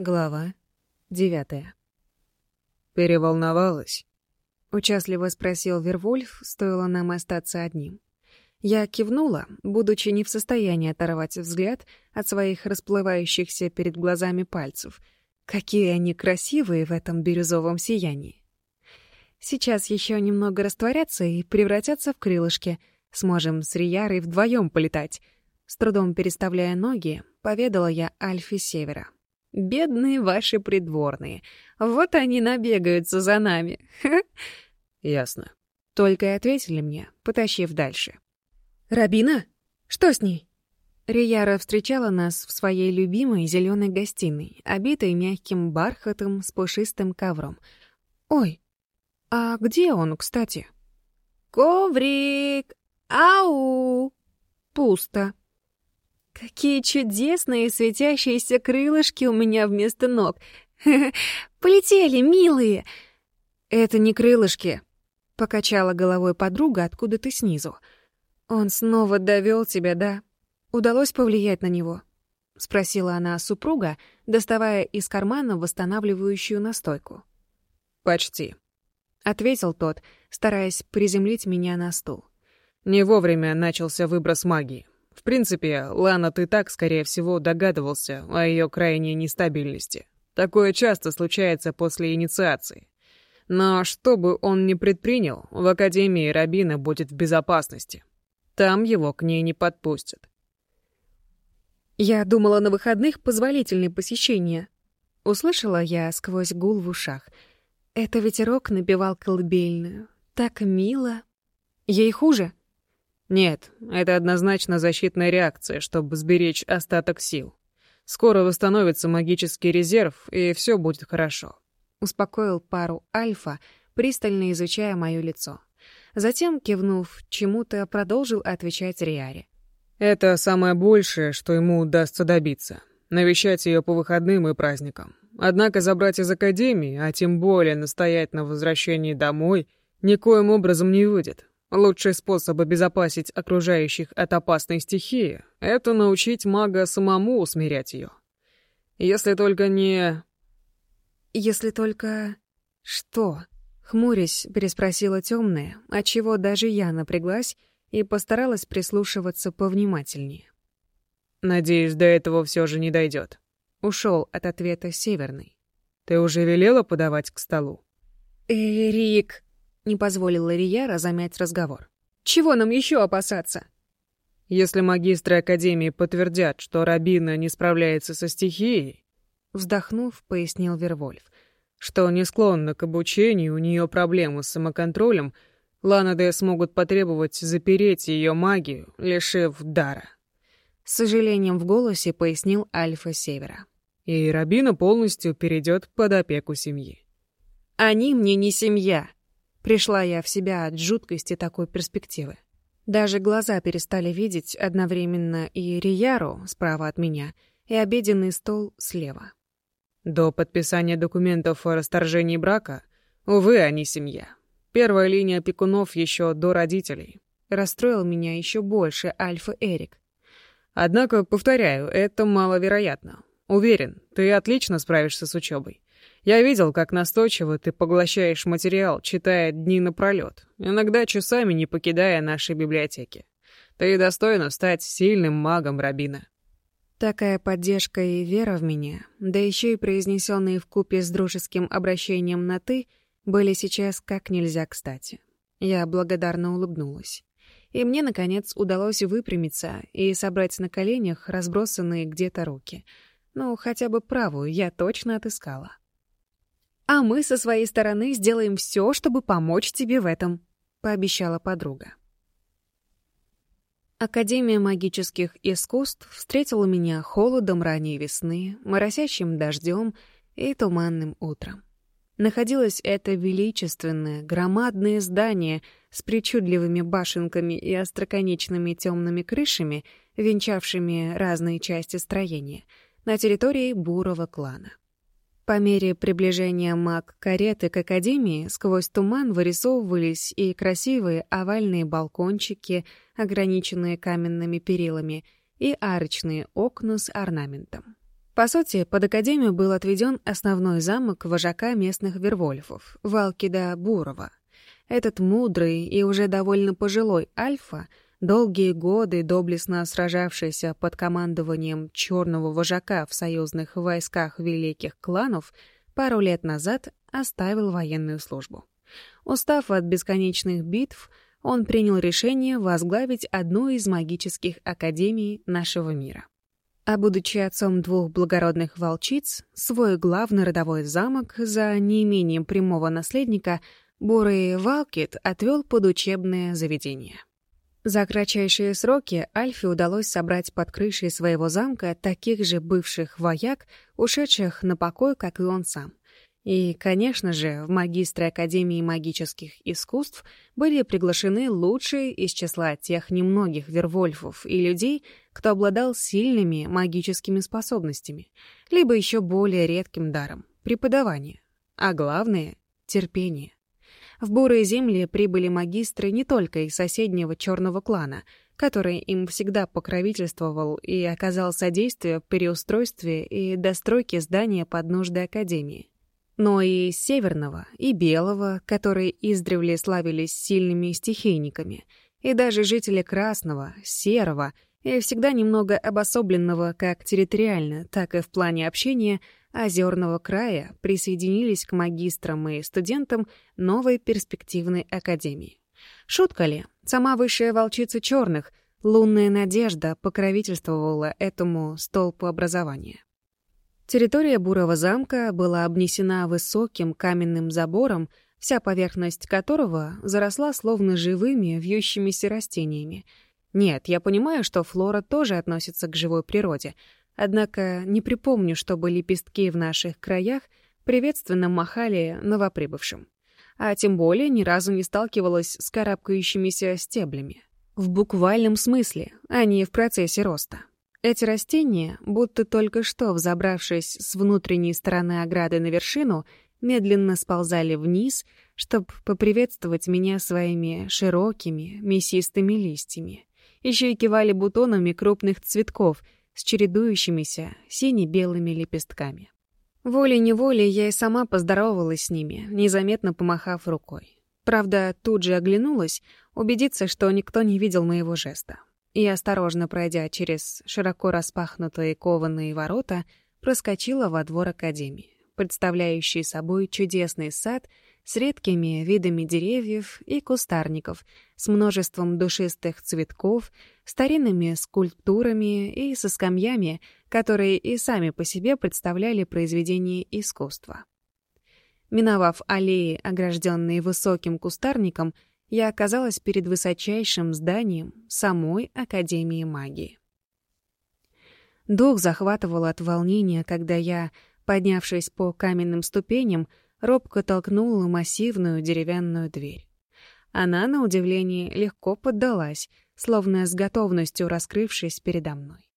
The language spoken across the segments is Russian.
Глава девятая. «Переволновалась?» — участливо спросил Вервольф, стоило нам остаться одним. Я кивнула, будучи не в состоянии оторвать взгляд от своих расплывающихся перед глазами пальцев. Какие они красивые в этом бирюзовом сиянии. Сейчас еще немного растворятся и превратятся в крылышки. Сможем с Риярой вдвоем полетать. С трудом переставляя ноги, поведала я Альфе Севера. Бедные ваши придворные. Вот они набегаются за нами. Ясно. Только и ответили мне, потащив дальше. Рабина? Что с ней? Рияра встречала нас в своей любимой зеленой гостиной, обитой мягким бархатом с пушистым ковром. Ой, а где он, кстати? Коврик! Ау! Пусто. Какие чудесные светящиеся крылышки у меня вместо ног. Полетели, милые. Это не крылышки, покачала головой подруга откуда-то снизу. Он снова довел тебя, да? Удалось повлиять на него? спросила она супруга, доставая из кармана восстанавливающую настойку. Почти, ответил тот, стараясь приземлить меня на стул. Не вовремя начался выброс магии. В принципе, Лана, ты так, скорее всего, догадывался о ее крайней нестабильности. Такое часто случается после инициации. Но что бы он ни предпринял, в Академии Рабина будет в безопасности. Там его к ней не подпустят. Я думала, на выходных позволительны посещения. Услышала я сквозь гул в ушах. Это ветерок напевал колыбельную. Так мило. Ей хуже? — нет, это однозначно защитная реакция, чтобы сберечь остаток сил. Скоро восстановится магический резерв, и все будет хорошо. Успокоил пару Альфа, пристально изучая мое лицо. Затем, кивнув чему-то, продолжил отвечать Риаре. «Это самое большее, что ему удастся добиться. Навещать ее по выходным и праздникам. Однако забрать из Академии, а тем более настоять на возвращении домой, никоим образом не выйдет. Лучший способ обезопасить окружающих от опасной стихии — это научить мага самому усмирять ее. Если только не... Если только... Что? Хмурясь, переспросила темная, отчего даже я напряглась и постаралась прислушиваться повнимательнее. Надеюсь, до этого все же не дойдет. Ушел от ответа Северный. Ты уже велела подавать к столу? Эрик! не позволила Рияра замять разговор. «Чего нам еще опасаться?» «Если магистры Академии подтвердят, что Рабина не справляется со стихией...» Вздохнув, пояснил Вервольф. «Что не склонна к обучению, у нее проблемы с самоконтролем, Ланады смогут потребовать запереть ее магию, лишив дара». С сожалением в голосе пояснил Альфа Севера. «И Рабина полностью перейдет под опеку семьи». «Они мне не семья», Пришла я в себя от жуткости такой перспективы. Даже глаза перестали видеть одновременно и Рияру справа от меня, и обеденный стол слева. До подписания документов о расторжении брака, увы, они семья. Первая линия опекунов еще до родителей. Расстроил меня еще больше Альфа Эрик. Однако, повторяю, это маловероятно. Уверен, ты отлично справишься с учебой. Я видел, как настойчиво ты поглощаешь материал, читая дни напролет, иногда часами не покидая нашей библиотеки. Ты достойна стать сильным магом, Рабина. Такая поддержка и вера в меня, да еще и произнесенные в купе с дружеским обращением на «ты», были сейчас как нельзя кстати. Я благодарно улыбнулась. И мне, наконец, удалось выпрямиться и собрать на коленях разбросанные где-то руки. Ну, хотя бы правую я точно отыскала. «А мы со своей стороны сделаем все, чтобы помочь тебе в этом», — пообещала подруга. Академия магических искусств встретила меня холодом ранней весны, моросящим дождем и туманным утром. Находилось это величественное, громадное здание с причудливыми башенками и остроконечными темными крышами, венчавшими разные части строения, на территории бурого клана. По мере приближения маг кареты к академии сквозь туман вырисовывались и красивые овальные балкончики, ограниченные каменными перилами, и арочные окна с орнаментом. По сути, под академию был отведен основной замок вожака местных вервольфов — Валкида Бурова. Этот мудрый и уже довольно пожилой альфа — Долгие годы доблестно сражавшийся под командованием черного вожака в союзных войсках великих кланов, пару лет назад оставил военную службу. Устав от бесконечных битв, он принял решение возглавить одну из магических академий нашего мира. А будучи отцом двух благородных волчиц, свой главный родовой замок за неимением прямого наследника Бурый Валкит отвел под учебное заведение. За кратчайшие сроки Альфе удалось собрать под крышей своего замка таких же бывших вояк, ушедших на покой, как и он сам. И, конечно же, в магистры Академии магических искусств были приглашены лучшие из числа тех немногих вервольфов и людей, кто обладал сильными магическими способностями, либо еще более редким даром — преподавание, а главное — терпение. В бурые земли прибыли магистры не только из соседнего черного клана, который им всегда покровительствовал и оказал содействие в переустройстве и достройке здания под нужды Академии, но и северного, и белого, которые издревле славились сильными стихийниками, и даже жители красного, серого и всегда немного обособленного как территориально, так и в плане общения — озерного края присоединились к магистрам и студентам новой перспективной академии. Шутка ли? Сама высшая волчица черных, лунная надежда, покровительствовала этому столпу образования. Территория Бурого замка была обнесена высоким каменным забором, вся поверхность которого заросла словно живыми вьющимися растениями. Нет, я понимаю, что флора тоже относится к живой природе — Однако не припомню, чтобы лепестки в наших краях приветственно махали новоприбывшим. А тем более ни разу не сталкивалась с карабкающимися стеблями. В буквальном смысле, а не в процессе роста. Эти растения, будто только что взобравшись с внутренней стороны ограды на вершину, медленно сползали вниз, чтобы поприветствовать меня своими широкими, мясистыми листьями. Еще и кивали бутонами крупных цветков — с чередующимися сине-белыми лепестками. Волей-неволей я и сама поздоровалась с ними, незаметно помахав рукой. Правда, тут же оглянулась, убедиться, что никто не видел моего жеста. И, осторожно пройдя через широко распахнутые кованые ворота, проскочила во двор Академии, представляющий собой чудесный сад — с редкими видами деревьев и кустарников, с множеством душистых цветков, старинными скульптурами и со скамьями, которые и сами по себе представляли произведение искусства. Миновав аллеи, огражденные высоким кустарником, я оказалась перед высочайшим зданием самой Академии магии. Дух захватывал от волнения, когда я, поднявшись по каменным ступеням, робко толкнула массивную деревянную дверь. Она, на удивление, легко поддалась, словно с готовностью раскрывшись передо мной.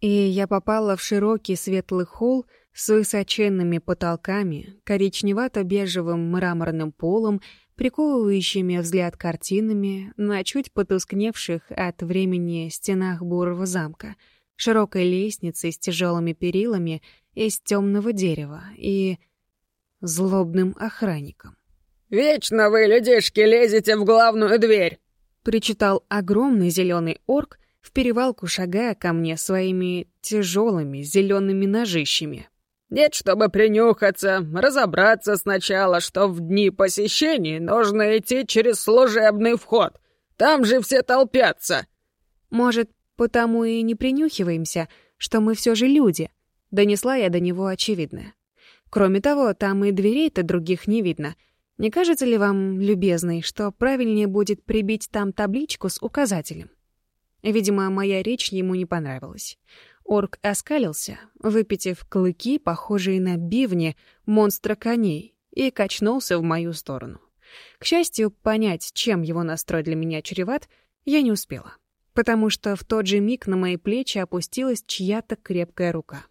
И я попала в широкий светлый холл с высоченными потолками, коричневато-бежевым мраморным полом, приковывающими взгляд картинами на чуть потускневших от времени стенах бурого замка, широкой лестницей с тяжелыми перилами из темного дерева и злобным охранником. «Вечно вы, людишки, лезете в главную дверь!» — причитал огромный зеленый орк, в перевалку шагая ко мне своими тяжелыми зелеными ножищами. «Нет, чтобы принюхаться, разобраться сначала, что в дни посещений нужно идти через служебный вход. Там же все толпятся!» «Может, потому и не принюхиваемся, что мы все же люди?» — донесла я до него очевидное. Кроме того, там и дверей-то других не видно. Не кажется ли вам, любезный, что правильнее будет прибить там табличку с указателем? Видимо, моя речь ему не понравилась. Орк оскалился, выпитив клыки, похожие на бивни монстра коней, и качнулся в мою сторону. К счастью, понять, чем его настрой для меня чреват, я не успела, потому что в тот же миг на мои плечи опустилась чья-то крепкая рука.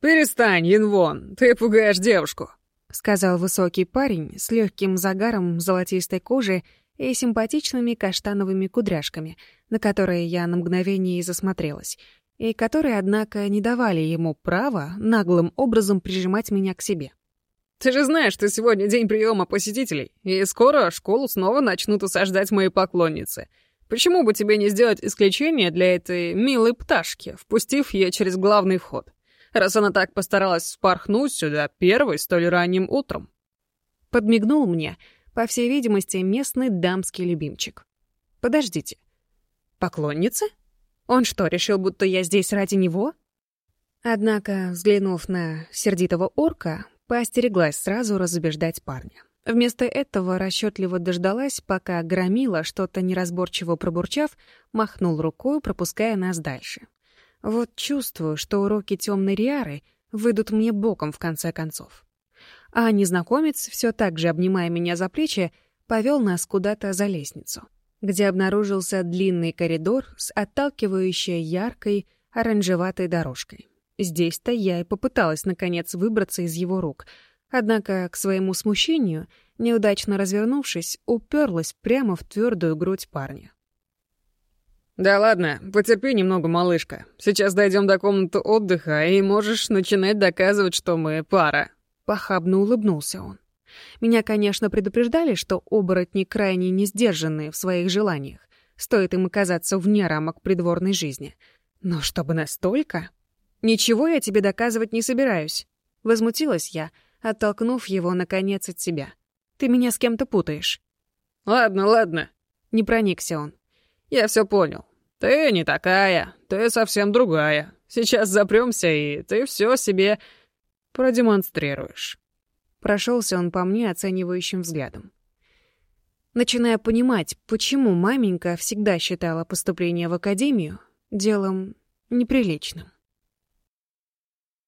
«Перестань, Янвон, ты пугаешь девушку», — сказал высокий парень с легким загаром золотистой кожи и симпатичными каштановыми кудряшками, на которые я на мгновение и засмотрелась — и которые, однако, не давали ему права наглым раз она так постаралась спорхнуть сюда первой столь ранним утром. Подмигнул мне, по всей видимости, местный дамский любимчик. Подождите. Поклонница? Он что, решил, будто я здесь ради него? Однако, взглянув на сердитого орка, поостереглась сразу разубеждать парня. Вместо этого расчетливо дождалась, пока громила, что-то неразборчиво пробурчав, махнул рукой, пропуская нас дальше. Вот чувствую, что уроки темной Риары выйдут мне боком в конце концов. А незнакомец, все так же обнимая меня за плечи, повел нас куда-то за лестницу, где обнаружился длинный коридор с отталкивающей яркой оранжеватой дорожкой. Здесь-то я и попыталась, наконец, выбраться из его рук, однако, к своему смущению, неудачно развернувшись, уперлась прямо в твердую грудь парня. «Да ладно, потерпи немного, малышка. Сейчас дойдем до комнаты отдыха, и можешь начинать доказывать, что мы пара». Похабно улыбнулся он. Меня, конечно, предупреждали, что оборотни крайне несдержанные в своих желаниях. Стоит им оказаться вне рамок придворной жизни. Но чтобы настолько... Я все понял. Ты не такая, ты совсем другая. Сейчас запремся, и ты все себе продемонстрируешь. Прошелся он по мне оценивающим взглядом. Начиная понимать, почему маменька всегда считала поступление в академию делом неприличным.